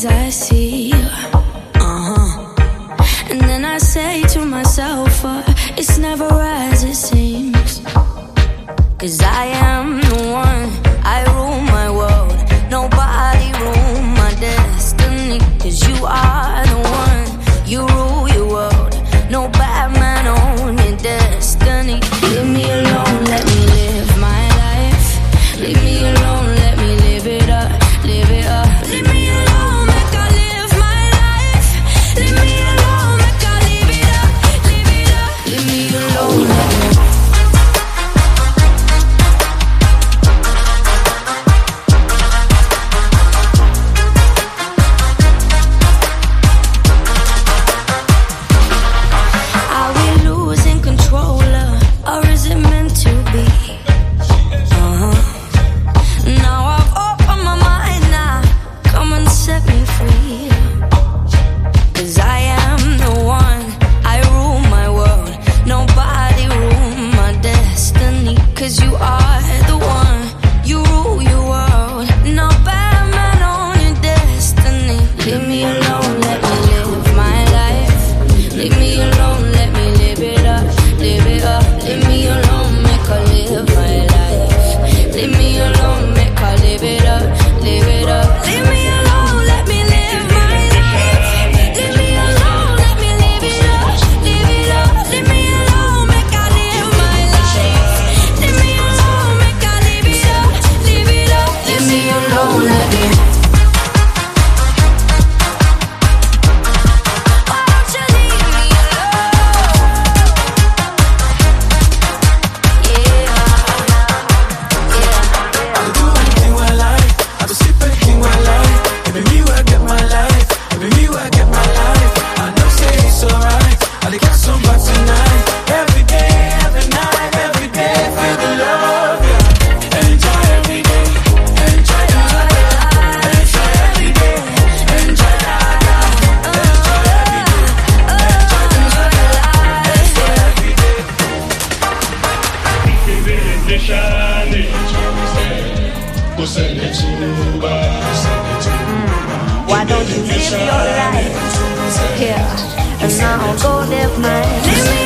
things I see. Uh-huh. And then I say to myself, uh, it's never as it seems. Cause I am Why don't you live your life? here and now go live mine.